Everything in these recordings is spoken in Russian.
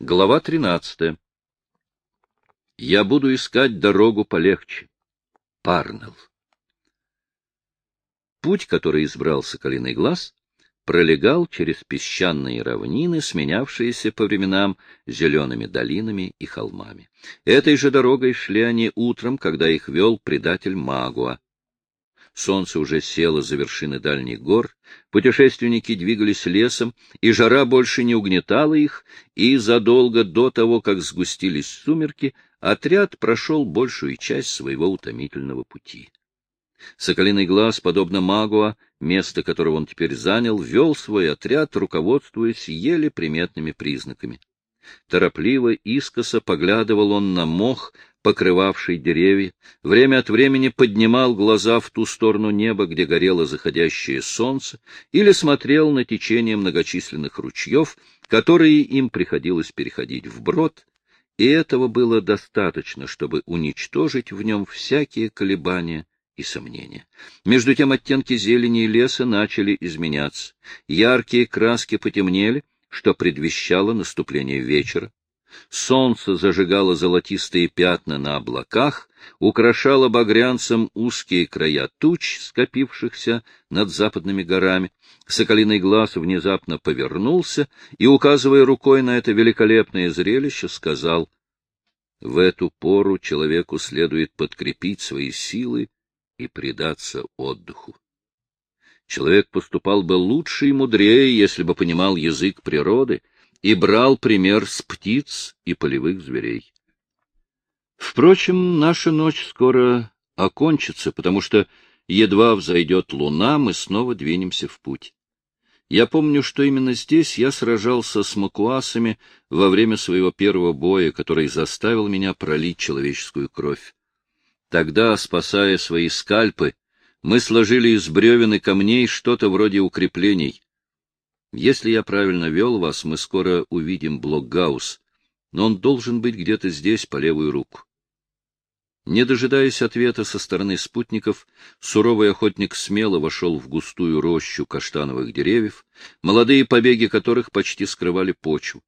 Глава 13. Я буду искать дорогу полегче. Парнелл. Путь, который избрал Соколиный глаз, пролегал через песчаные равнины, сменявшиеся по временам зелеными долинами и холмами. Этой же дорогой шли они утром, когда их вел предатель Магуа. Солнце уже село за вершины дальних гор, путешественники двигались лесом, и жара больше не угнетала их, и задолго до того, как сгустились сумерки, отряд прошел большую часть своего утомительного пути. Соколиный глаз, подобно Магуа, место которого он теперь занял, вел свой отряд, руководствуясь еле приметными признаками. Торопливо, искоса поглядывал он на мох, покрывавший деревья, время от времени поднимал глаза в ту сторону неба, где горело заходящее солнце, или смотрел на течение многочисленных ручьев, которые им приходилось переходить вброд, и этого было достаточно, чтобы уничтожить в нем всякие колебания и сомнения. Между тем оттенки зелени и леса начали изменяться. Яркие краски потемнели, что предвещало наступление вечера. Солнце зажигало золотистые пятна на облаках, украшало багрянцем узкие края туч, скопившихся над западными горами. Соколиный глаз внезапно повернулся и, указывая рукой на это великолепное зрелище, сказал, «В эту пору человеку следует подкрепить свои силы и предаться отдыху. Человек поступал бы лучше и мудрее, если бы понимал язык природы и брал пример с птиц и полевых зверей. Впрочем, наша ночь скоро окончится, потому что едва взойдет луна, мы снова двинемся в путь. Я помню, что именно здесь я сражался с макуасами во время своего первого боя, который заставил меня пролить человеческую кровь. Тогда, спасая свои скальпы, мы сложили из бревен и камней что-то вроде укреплений. Если я правильно вел вас, мы скоро увидим Блокгаус, но он должен быть где-то здесь, по левую руку. Не дожидаясь ответа со стороны спутников, суровый охотник смело вошел в густую рощу каштановых деревьев, молодые побеги которых почти скрывали почву.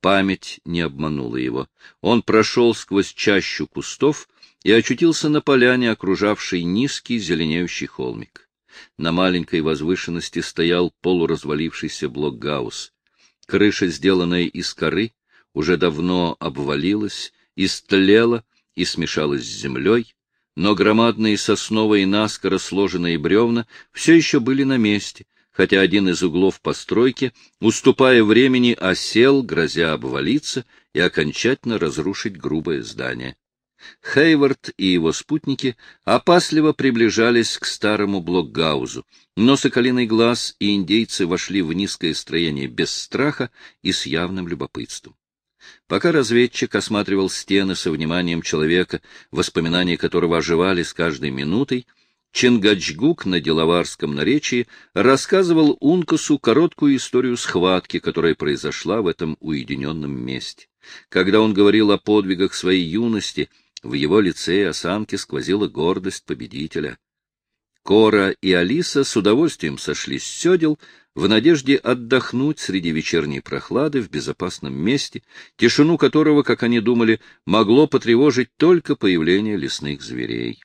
Память не обманула его. Он прошел сквозь чащу кустов и очутился на поляне, окружавшей низкий зеленеющий холмик. На маленькой возвышенности стоял полуразвалившийся блокгаус. Крыша, сделанная из коры, уже давно обвалилась, истлела и смешалась с землей, но громадные сосновые наскоро сложенные бревна все еще были на месте, хотя один из углов постройки, уступая времени, осел, грозя обвалиться и окончательно разрушить грубое здание. Хейвард и его спутники опасливо приближались к старому блокгаузу, но Соколиный глаз и индейцы вошли в низкое строение без страха и с явным любопытством. Пока разведчик осматривал стены со вниманием человека, воспоминания которого оживали с каждой минутой, Чингачгук на деловарском наречии рассказывал Ункасу короткую историю схватки, которая произошла в этом уединенном месте. Когда он говорил о подвигах своей юности — в его лице и осанке сквозила гордость победителя. Кора и Алиса с удовольствием сошлись с седел в надежде отдохнуть среди вечерней прохлады в безопасном месте, тишину которого, как они думали, могло потревожить только появление лесных зверей.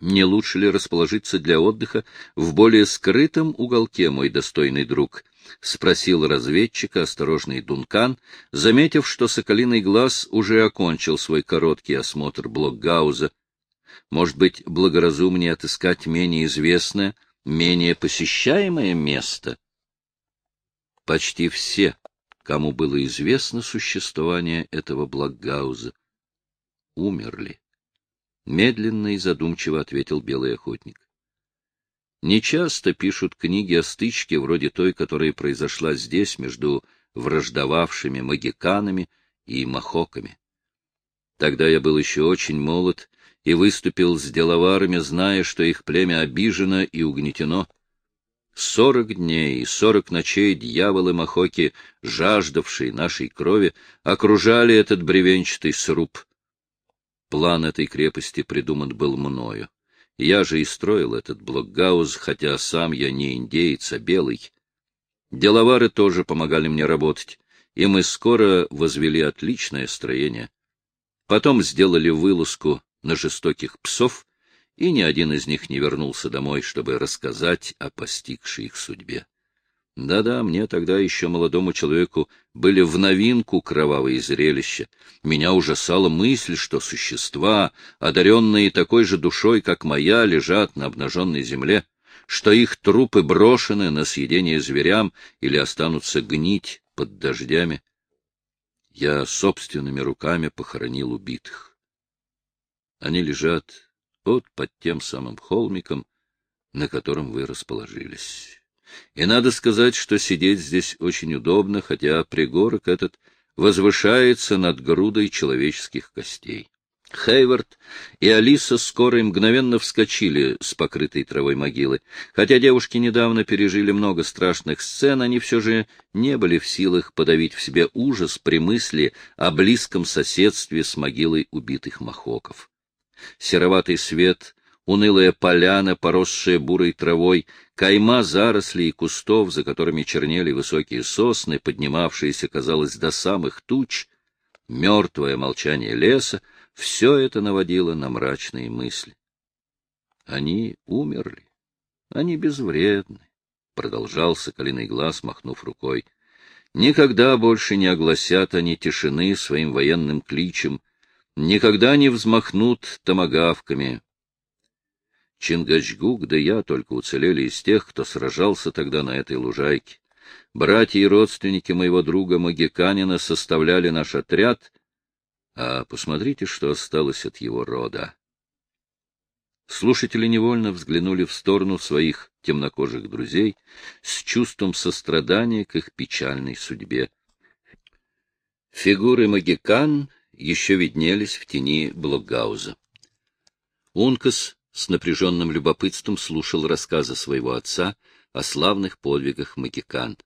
Не лучше ли расположиться для отдыха в более скрытом уголке, мой достойный друг? — спросил разведчика осторожный Дункан, заметив, что соколиный глаз уже окончил свой короткий осмотр Блокгауза. Может быть, благоразумнее отыскать менее известное, менее посещаемое место? Почти все, кому было известно существование этого Блокгауза, умерли. Медленно и задумчиво ответил белый охотник. Нечасто пишут книги о стычке, вроде той, которая произошла здесь между враждовавшими магиканами и махоками. Тогда я был еще очень молод и выступил с деловарами, зная, что их племя обижено и угнетено. Сорок дней и сорок ночей дьяволы Махоки, жаждавшие нашей крови, окружали этот бревенчатый сруб. План этой крепости придуман был мною. Я же и строил этот блокгаус, хотя сам я не индеец, а белый. Деловары тоже помогали мне работать. и мы скоро возвели отличное строение. Потом сделали вылазку на жестоких псов, и ни один из них не вернулся домой, чтобы рассказать о постигшей их судьбе. Да-да, мне тогда еще молодому человеку были в новинку кровавые зрелища. Меня ужасала мысль, что существа, одаренные такой же душой, как моя, лежат на обнаженной земле, что их трупы брошены на съедение зверям или останутся гнить под дождями. Я собственными руками похоронил убитых. Они лежат вот под тем самым холмиком, на котором вы расположились. И надо сказать, что сидеть здесь очень удобно, хотя пригорок этот возвышается над грудой человеческих костей. Хейвард и Алиса скоро и мгновенно вскочили с покрытой травой могилы. Хотя девушки недавно пережили много страшных сцен, они все же не были в силах подавить в себе ужас при мысли о близком соседстве с могилой убитых махоков. Сероватый свет унылая поляна, поросшая бурой травой, кайма зарослей и кустов, за которыми чернели высокие сосны, поднимавшиеся, казалось, до самых туч, мертвое молчание леса — все это наводило на мрачные мысли. Они умерли, они безвредны, — продолжал соколиный глаз, махнув рукой. Никогда больше не огласят они тишины своим военным кличем, никогда не взмахнут томагавками, Чингачгук да я только уцелели из тех, кто сражался тогда на этой лужайке. Братья и родственники моего друга Магиканина составляли наш отряд, а посмотрите, что осталось от его рода. Слушатели невольно взглянули в сторону своих темнокожих друзей с чувством сострадания к их печальной судьбе. Фигуры магикан еще виднелись в тени Блокгауза. Ункас с напряженным любопытством слушал рассказы своего отца о славных подвигах Макикан.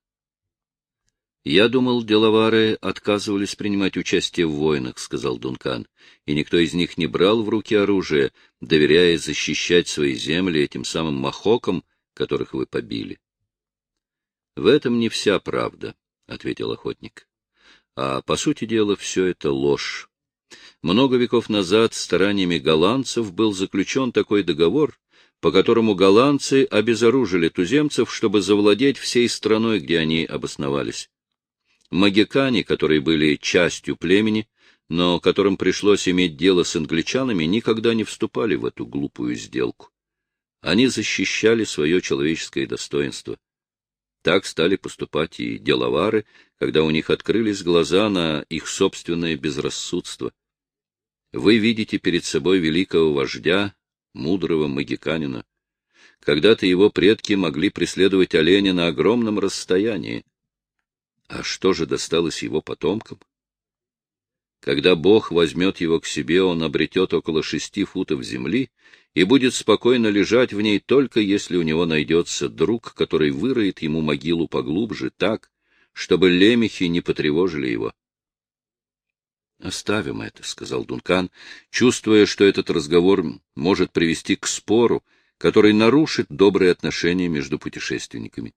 «Я думал, деловары отказывались принимать участие в войнах», — сказал Дункан, «и никто из них не брал в руки оружие, доверяя защищать свои земли этим самым махокам, которых вы побили». «В этом не вся правда», — ответил охотник. «А по сути дела все это ложь. Много веков назад стараниями голландцев был заключен такой договор, по которому голландцы обезоружили туземцев, чтобы завладеть всей страной, где они обосновались. Магикане, которые были частью племени, но которым пришлось иметь дело с англичанами, никогда не вступали в эту глупую сделку. Они защищали свое человеческое достоинство. Так стали поступать и деловары, когда у них открылись глаза на их собственное безрассудство. Вы видите перед собой великого вождя, мудрого магиканина. Когда-то его предки могли преследовать оленя на огромном расстоянии. А что же досталось его потомкам? Когда Бог возьмет его к себе, он обретет около шести футов земли и будет спокойно лежать в ней только если у него найдется друг, который выроет ему могилу поглубже так, чтобы лемехи не потревожили его. — Оставим это, — сказал Дункан, чувствуя, что этот разговор может привести к спору, который нарушит добрые отношения между путешественниками.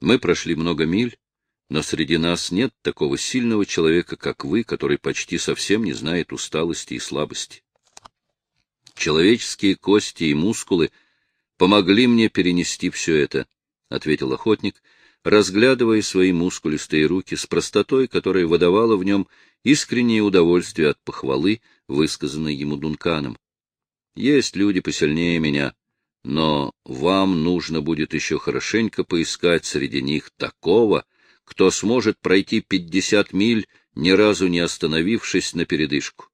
Мы прошли много миль, но среди нас нет такого сильного человека, как вы, который почти совсем не знает усталости и слабости. Человеческие кости и мускулы помогли мне перенести все это, — ответил охотник, разглядывая свои мускулистые руки с простотой, которая выдавала в нем искреннее удовольствие от похвалы, высказанной ему Дунканом. Есть люди посильнее меня, но вам нужно будет еще хорошенько поискать среди них такого, кто сможет пройти пятьдесят миль, ни разу не остановившись на передышку.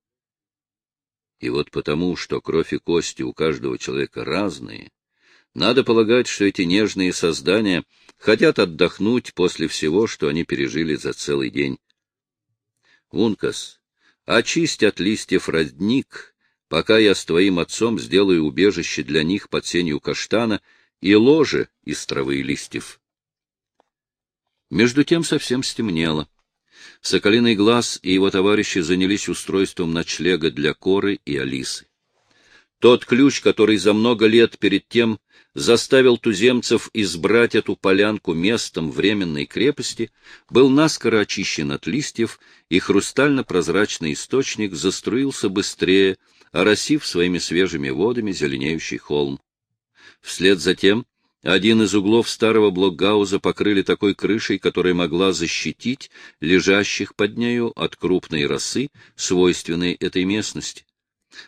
И вот потому, что кровь и кости у каждого человека разные, надо полагать, что эти нежные создания хотят отдохнуть после всего, что они пережили за целый день. Ункас, очисть от листьев родник, пока я с твоим отцом сделаю убежище для них под сенью каштана и ложе из травы и листьев. Между тем совсем стемнело. Соколиный глаз и его товарищи занялись устройством ночлега для Коры и Алисы. Тот ключ, который за много лет перед тем заставил туземцев избрать эту полянку местом временной крепости, был наскоро очищен от листьев, и хрустально-прозрачный источник заструился быстрее, оросив своими свежими водами зеленеющий холм. Вслед за тем один из углов старого блокгауза покрыли такой крышей, которая могла защитить лежащих под нею от крупной росы, свойственной этой местности.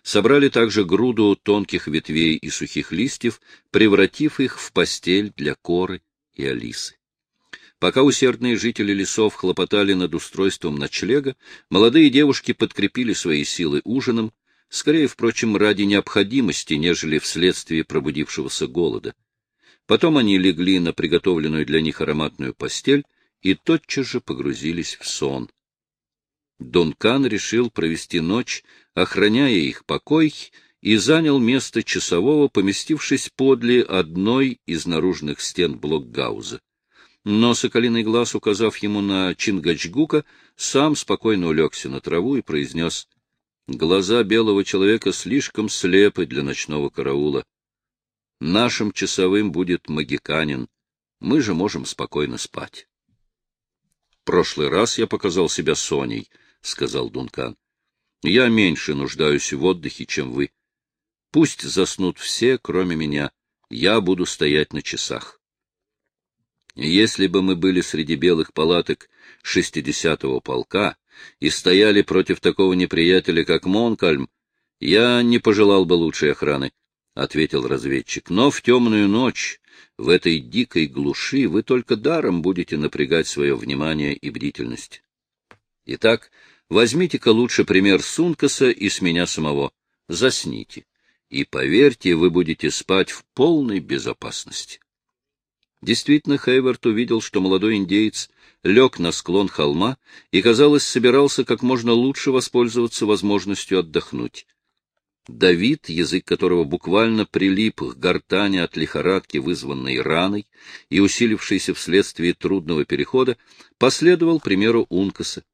Собрали также груду тонких ветвей и сухих листьев, превратив их в постель для коры и алисы. Пока усердные жители лесов хлопотали над устройством ночлега, молодые девушки подкрепили свои силы ужином, скорее, впрочем, ради необходимости, нежели вследствие пробудившегося голода. Потом они легли на приготовленную для них ароматную постель и тотчас же погрузились в сон. Дункан решил провести ночь, охраняя их покой, и занял место часового, поместившись подле одной из наружных стен блокгауза. Но Соколиный глаз, указав ему на Чингачгука, сам спокойно улегся на траву и произнес «Глаза белого человека слишком слепы для ночного караула. Нашим часовым будет магиканин. Мы же можем спокойно спать. — Прошлый раз я показал себя Соней, — сказал Дункан. — Я меньше нуждаюсь в отдыхе, чем вы. Пусть заснут все, кроме меня. Я буду стоять на часах. Если бы мы были среди белых палаток шестидесятого полка и стояли против такого неприятеля, как Монкальм, я не пожелал бы лучшей охраны. — ответил разведчик. — Но в темную ночь, в этой дикой глуши, вы только даром будете напрягать свое внимание и бдительность. Итак, возьмите-ка лучше пример Сункаса и с меня самого. Засните. И, поверьте, вы будете спать в полной безопасности. Действительно, Хейвард увидел, что молодой индеец лег на склон холма и, казалось, собирался как можно лучше воспользоваться возможностью отдохнуть. Давид, язык которого буквально прилип к гортани от лихорадки, вызванной раной и усилившейся вследствие трудного перехода, последовал примеру Ункаса.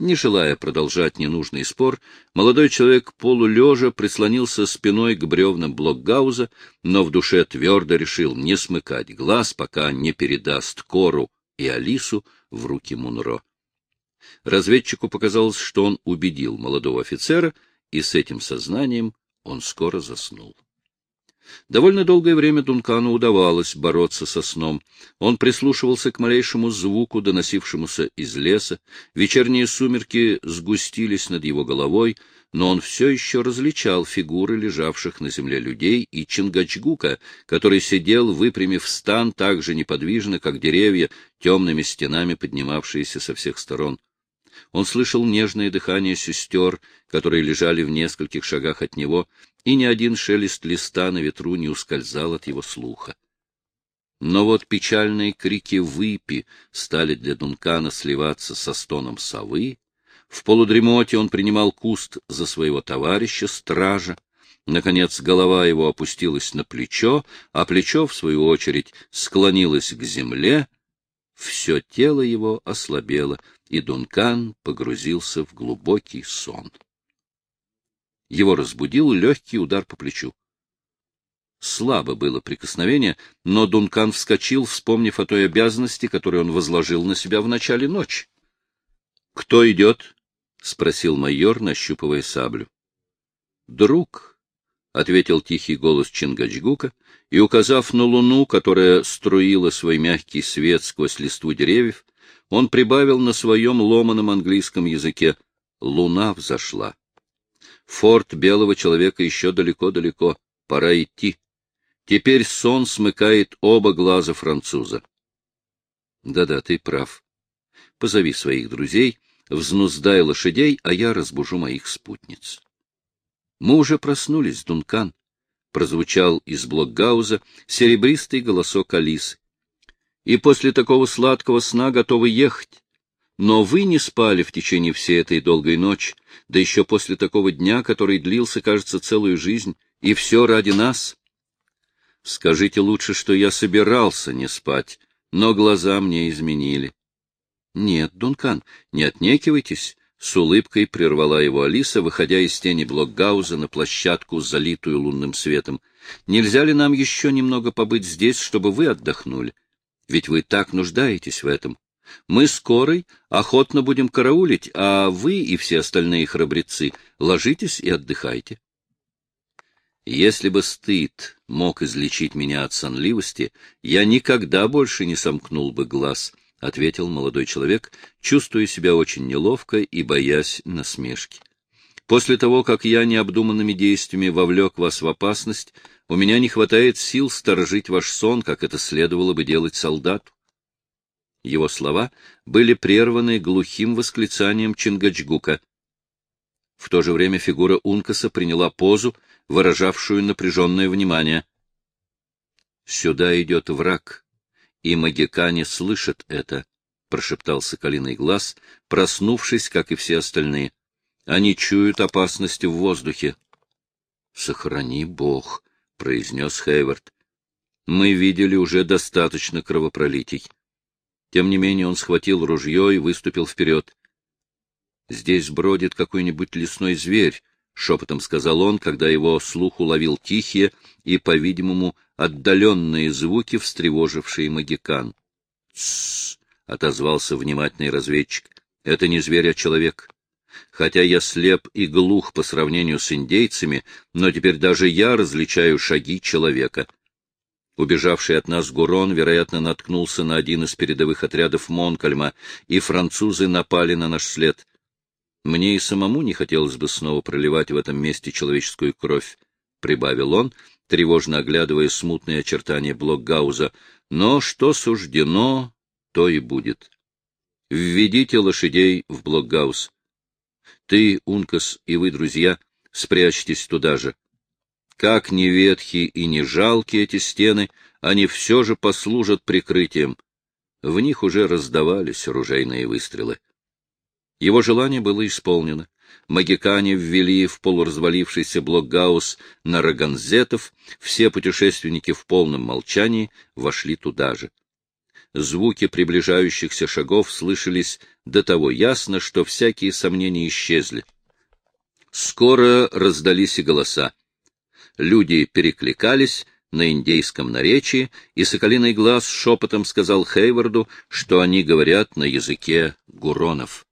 Не желая продолжать ненужный спор, молодой человек полулежа прислонился спиной к бревнам блокгауза, но в душе твердо решил не смыкать глаз, пока не передаст Кору и Алису в руки Мунро. Разведчику показалось, что он убедил молодого офицера — и с этим сознанием он скоро заснул. Довольно долгое время Дункану удавалось бороться со сном. Он прислушивался к малейшему звуку, доносившемуся из леса. Вечерние сумерки сгустились над его головой, но он все еще различал фигуры лежавших на земле людей и Чингачгука, который сидел, выпрямив стан так же неподвижно, как деревья, темными стенами поднимавшиеся со всех сторон. Он слышал нежное дыхание сестер, которые лежали в нескольких шагах от него, и ни один шелест листа на ветру не ускользал от его слуха. Но вот печальные крики выпи стали для Дункана сливаться со стоном совы. В полудремоте он принимал куст за своего товарища, стража. Наконец голова его опустилась на плечо, а плечо, в свою очередь, склонилось к земле. Все тело его ослабело, и Дункан погрузился в глубокий сон. Его разбудил легкий удар по плечу. Слабо было прикосновение, но Дункан вскочил, вспомнив о той обязанности, которую он возложил на себя в начале ночи. — Кто идет? — спросил майор, нащупывая саблю. — Друг, — ответил тихий голос Чингачгука, и, указав на луну, которая струила свой мягкий свет сквозь листву деревьев, он прибавил на своем ломаном английском языке «Луна взошла». Форт белого человека еще далеко-далеко, пора идти. Теперь сон смыкает оба глаза француза. Да-да, ты прав. Позови своих друзей, взнуздай лошадей, а я разбужу моих спутниц. Мы уже проснулись, Дункан. Прозвучал из блокгауза серебристый голосок Алисы и после такого сладкого сна готовы ехать. Но вы не спали в течение всей этой долгой ночи, да еще после такого дня, который длился, кажется, целую жизнь, и все ради нас. Скажите лучше, что я собирался не спать, но глаза мне изменили. Нет, Дункан, не отнекивайтесь, С улыбкой прервала его Алиса, выходя из тени Блокгауза на площадку, залитую лунным светом. «Нельзя ли нам еще немного побыть здесь, чтобы вы отдохнули? Ведь вы так нуждаетесь в этом. Мы скорой охотно будем караулить, а вы и все остальные храбрецы ложитесь и отдыхайте». Если бы стыд мог излечить меня от сонливости, я никогда больше не сомкнул бы глаз —— ответил молодой человек, чувствуя себя очень неловко и боясь насмешки. «После того, как я необдуманными действиями вовлек вас в опасность, у меня не хватает сил сторожить ваш сон, как это следовало бы делать солдату». Его слова были прерваны глухим восклицанием Чингачгука. В то же время фигура Ункаса приняла позу, выражавшую напряженное внимание. «Сюда идет враг», и магикане слышат это, — прошептал соколиный глаз, проснувшись, как и все остальные. Они чуют опасности в воздухе. — Сохрани Бог, — произнес Хейвард. — Мы видели уже достаточно кровопролитий. Тем не менее он схватил ружье и выступил вперед. — Здесь бродит какой-нибудь лесной зверь, — шепотом сказал он, когда его слух уловил тихие и, по-видимому, отдаленные звуки, встревожившие магикан. «Тссс!» — отозвался внимательный разведчик. «Это не зверь, а человек. Хотя я слеп и глух по сравнению с индейцами, но теперь даже я различаю шаги человека». Убежавший от нас Гурон, вероятно, наткнулся на один из передовых отрядов Монкальма, и французы напали на наш след. Мне и самому не хотелось бы снова проливать в этом месте человеческую кровь, — прибавил он, тревожно оглядывая смутные очертания Блокгауза, — но что суждено, то и будет. Введите лошадей в Блокгаус. Ты, Ункас, и вы, друзья, спрячьтесь туда же. Как ни ветхи и не жалки эти стены, они все же послужат прикрытием. В них уже раздавались ружейные выстрелы. Его желание было исполнено. Магикане ввели в полуразвалившийся блокгаус на Роганзетов, все путешественники в полном молчании вошли туда же. Звуки приближающихся шагов слышались до того ясно, что всякие сомнения исчезли. Скоро раздались и голоса. Люди перекликались на индейском наречии, и Соколиный глаз шепотом сказал Хейварду, что они говорят на языке гуронов.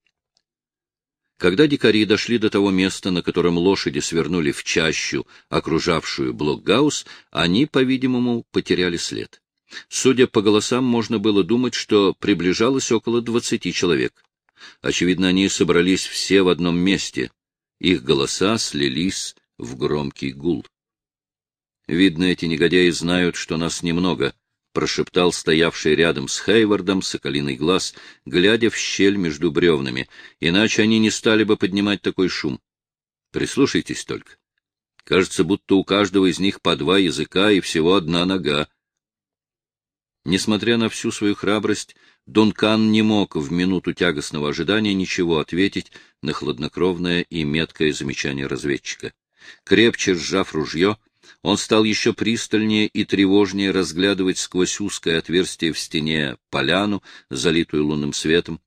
Когда дикари дошли до того места, на котором лошади свернули в чащу, окружавшую Блокгаус, они, по-видимому, потеряли след. Судя по голосам, можно было думать, что приближалось около двадцати человек. Очевидно, они собрались все в одном месте. Их голоса слились в громкий гул. Видно, эти негодяи знают, что нас немного, — прошептал стоявший рядом с Хейвардом соколиный глаз, глядя в щель между бревнами, иначе они не стали бы поднимать такой шум. Прислушайтесь только. Кажется, будто у каждого из них по два языка и всего одна нога. Несмотря на всю свою храбрость, Дункан не мог в минуту тягостного ожидания ничего ответить на хладнокровное и меткое замечание разведчика. Крепче сжав ружье, он стал еще пристальнее и тревожнее разглядывать сквозь узкое отверстие в стене поляну, залитую лунным светом.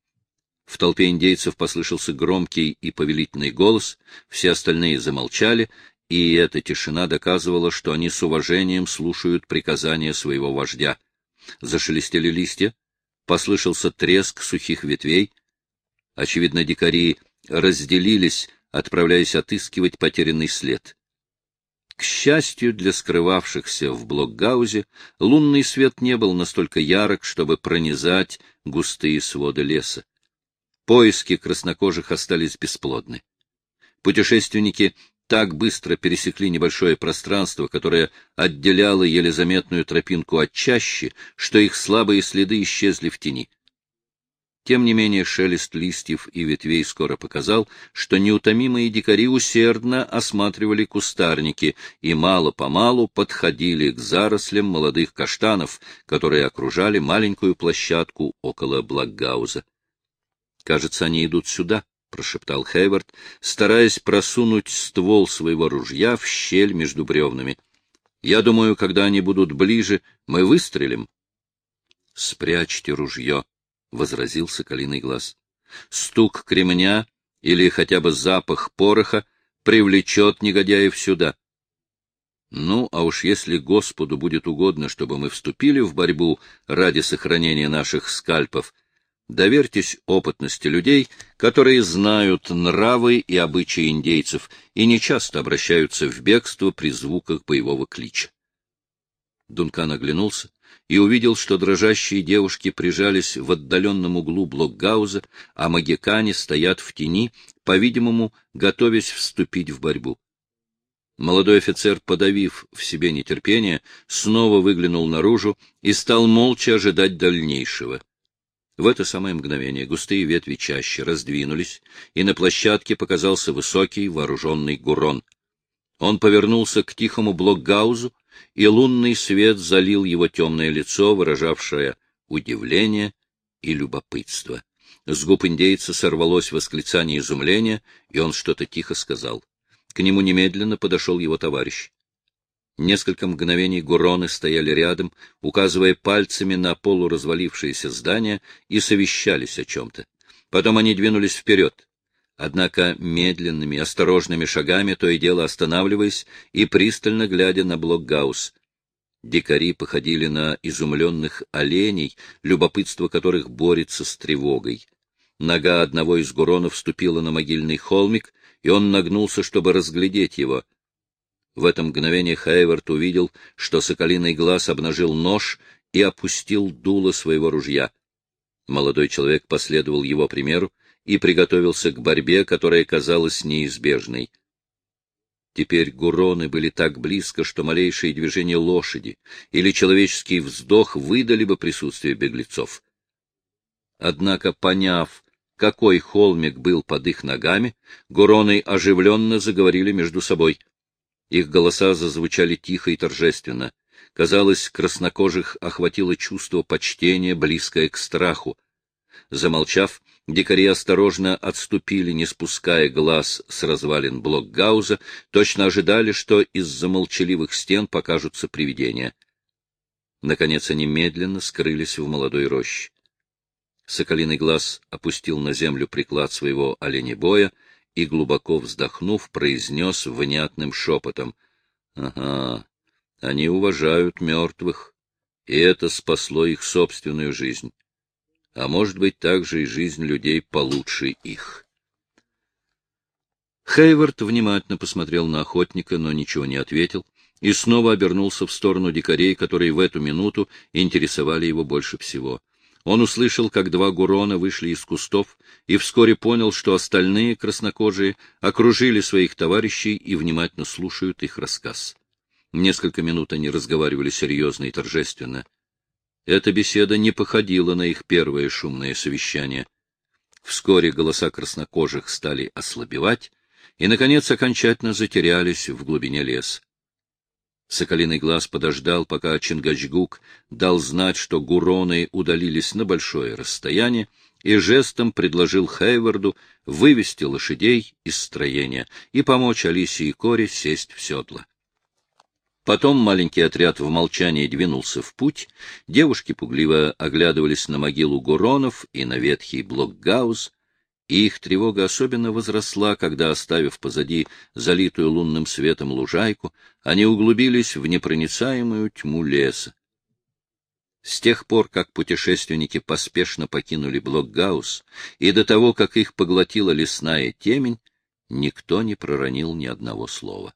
В толпе индейцев послышался громкий и повелительный голос, все остальные замолчали, и эта тишина доказывала, что они с уважением слушают приказания своего вождя. Зашелестели листья, послышался треск сухих ветвей. Очевидно, дикари разделились, отправляясь отыскивать потерянный след. К счастью для скрывавшихся в Блокгаузе, лунный свет не был настолько ярок, чтобы пронизать густые своды леса. Поиски краснокожих остались бесплодны. Путешественники так быстро пересекли небольшое пространство, которое отделяло еле заметную тропинку от чащи, что их слабые следы исчезли в тени. Тем не менее шелест листьев и ветвей скоро показал, что неутомимые дикари усердно осматривали кустарники и мало-помалу подходили к зарослям молодых каштанов, которые окружали маленькую площадку около Блокгауза. — Кажется, они идут сюда, — прошептал Хейвард, стараясь просунуть ствол своего ружья в щель между бревнами. — Я думаю, когда они будут ближе, мы выстрелим. — Спрячьте ружье, — возразил соколиный глаз. Стук кремня или хотя бы запах пороха привлечет негодяев сюда. Ну, а уж если Господу будет угодно, чтобы мы вступили в борьбу ради сохранения наших скальпов, доверьтесь опытности людей, которые знают нравы и обычаи индейцев и нечасто обращаются в бегство при звуках боевого клича. Дункан оглянулся и увидел, что дрожащие девушки прижались в отдаленном углу блокгауза, а магикане стоят в тени, по-видимому, готовясь вступить в борьбу. Молодой офицер, подавив в себе нетерпение, снова выглянул наружу и стал молча ожидать дальнейшего. В это самое мгновение густые ветви чаще раздвинулись, и на площадке показался высокий вооруженный гурон. Он повернулся к тихому блокгаузу, и лунный свет залил его темное лицо, выражавшее удивление и любопытство. С губ индейца сорвалось восклицание изумления, и он что-то тихо сказал. К нему немедленно подошел его товарищ. Несколько мгновений гуроны стояли рядом, указывая пальцами на полуразвалившееся здание, и совещались о чем-то. Потом они двинулись вперед. Однако медленными, осторожными шагами, то и дело останавливаясь и пристально глядя на Блокгаус. Дикари походили на изумленных оленей, любопытство которых борется с тревогой. Нога одного из гуронов вступила на могильный холмик, и он нагнулся, чтобы разглядеть его. В это мгновение Хейвард увидел, что соколиный глаз обнажил нож и опустил дуло своего ружья. Молодой человек последовал его примеру, и приготовился к борьбе, которая казалась неизбежной. Теперь гуроны были так близко, что малейшие движения лошади или человеческий вздох выдали бы присутствие беглецов. Однако, поняв, какой холмик был под их ногами, гуроны оживленно заговорили между собой. Их голоса зазвучали тихо и торжественно. Казалось, краснокожих охватило чувство почтения, близкое к страху. Замолчав, Дикари осторожно отступили, не спуская глаз с развалин блокгауза, точно ожидали, что из-за молчаливых стен покажутся привидения. Наконец они медленно скрылись в молодой роще. Соколиный глаз опустил на землю приклад своего оленебоя и, глубоко вздохнув, произнес внятным шепотом. — Ага, они уважают мертвых, и это спасло их собственную жизнь а может быть также и жизнь людей получше их. Хейвард внимательно посмотрел на охотника, но ничего не ответил, и снова обернулся в сторону дикарей, которые в эту минуту интересовали его больше всего. Он услышал, как два гурона вышли из кустов, и вскоре понял, что остальные краснокожие окружили своих товарищей и внимательно слушают их рассказ. Несколько минут они разговаривали серьезно и торжественно. Эта беседа не походила на их первое шумное совещание. Вскоре голоса краснокожих стали ослабевать и, наконец, окончательно затерялись в глубине леса. Соколиный глаз подождал, пока Чингачгук дал знать, что гуроны удалились на большое расстояние, и жестом предложил Хейварду вывести лошадей из строения и помочь Алисе и Коре сесть в седло. Потом маленький отряд в молчании двинулся в путь, девушки пугливо оглядывались на могилу Гуронов и на ветхий блокгаус, и их тревога особенно возросла, когда, оставив позади залитую лунным светом лужайку, они углубились в непроницаемую тьму леса. С тех пор, как путешественники поспешно покинули Блокгаус, и до того, как их поглотила лесная темень, никто не проронил ни одного слова.